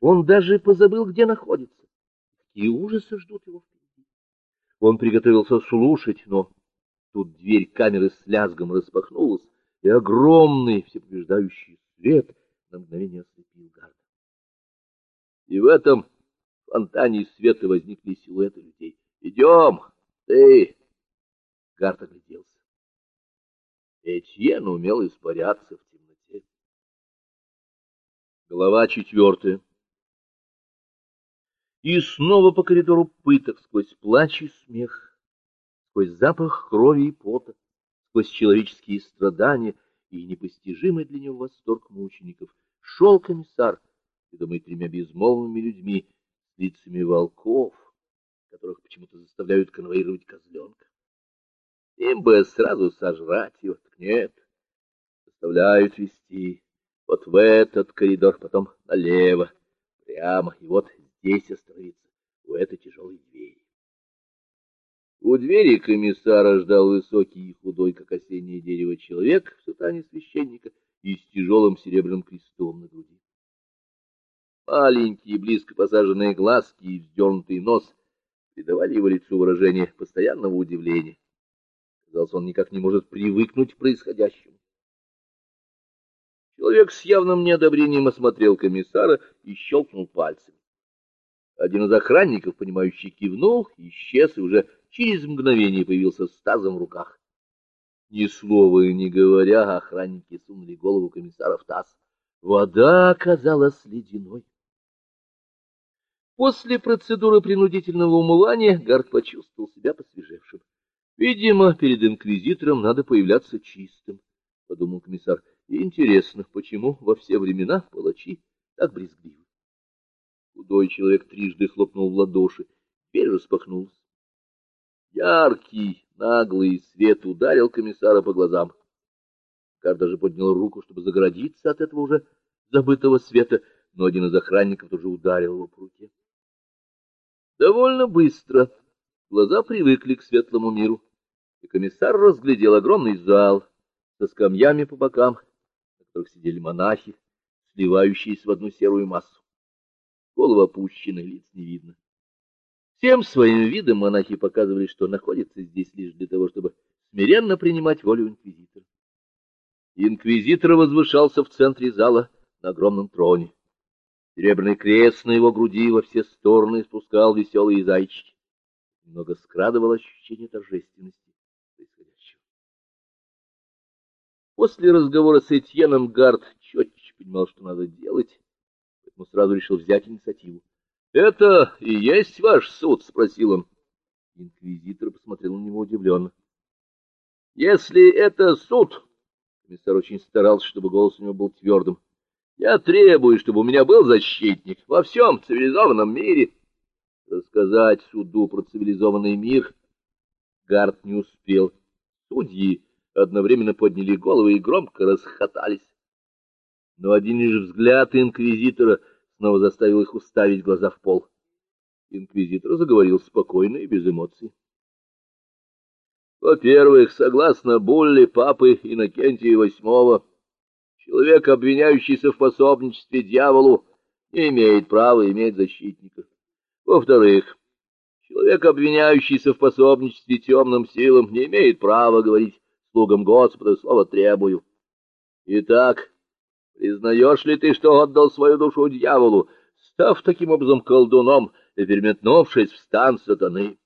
Он даже позабыл, где находится. Какие ужасы ждут его впереди. Он приготовился слушать, но тут дверь камеры с лязгом распахнулась, и огромный всепобеждающий свет на мгновение ослепил Гарда. И в этом фонтане света возникли силуэты людей. «Идем, ты!» Гард огляделся. Этьен умел испаряться в темноте. Глава четвертая. И снова по коридору пыток, сквозь плач и смех, сквозь запах крови и пота, сквозь человеческие страдания и непостижимый для него восторг мучеников, шел комиссар, ведомый тремя безмолвными людьми, лицами волков, которых почему-то заставляют конвоировать козленка. Им бы сразу сожрать его, так нет, заставляют вести вот в этот коридор, потом налево, прямо, и вот здесь остановиться, у этой тяжелой двери. У двери комиссара ждал высокий и худой, как осеннее дерево, человек в сутане священника и с тяжелым серебряным крестом на груди. Маленькие, близко посаженные глазки и вздернутый нос придавали его лицу выражение постоянного удивления. Казалось, он никак не может привыкнуть к происходящему. Человек с явным неодобрением осмотрел комиссара и щелкнул пальцами. Один из охранников, понимающий, кивнул, исчез и уже через мгновение появился с тазом в руках. Ни слова не говоря, охранники сунули голову комиссара в таз. Вода оказалась ледяной. После процедуры принудительного умывания Гард почувствовал себя посвежевшим. Видимо, перед инквизитором надо появляться чистым, подумал комиссар. Интересно, почему во все времена палачи так брезгливы. Худой человек трижды хлопнул в ладоши, дверь распахнулась. Яркий, наглый свет ударил комиссара по глазам. Кар даже поднял руку, чтобы загородиться от этого уже забытого света, но один из охранников тоже ударил его по руке. Довольно быстро глаза привыкли к светлому миру, и комиссар разглядел огромный зал со скамьями по бокам, на которых сидели монахи, сливающиеся в одну серую массу головы опущены, лиц не видно. Всем своим видом монахи показывали, что находятся здесь лишь для того, чтобы смиренно принимать волю инквизитора. Инквизитор возвышался в центре зала на огромном троне. Серебряный крест на его груди во все стороны спускал веселые зайчики. Немного скрадывало ощущение торжественности происходящего. После разговора с Этьеном Гард четче понимал, что надо делать, но сразу решил взять инициативу. — Это и есть ваш суд? — спросил он. Инквизитор посмотрел на него удивленно. — Если это суд... Комиссар очень старался, чтобы голос у него был твердым. — Я требую, чтобы у меня был защитник во всем цивилизованном мире. Рассказать суду про цивилизованный мир Гард не успел. Судьи одновременно подняли головы и громко расхотались. Но один лишь взгляд инквизитора снова заставил их уставить глаза в пол. Инквизитор заговорил спокойно и без эмоций. Во-первых, согласно булле папы Иннокентия VIII, человек, обвиняющийся в пособничестве дьяволу, не имеет права иметь защитника. Во-вторых, человек, обвиняющийся в пособничестве темным силам, не имеет права говорить слугам Господа слово «требую». Итак, Признаешь ли ты, что отдал свою душу дьяволу, став таким образом колдуном и переметнувшись в стан сатаны?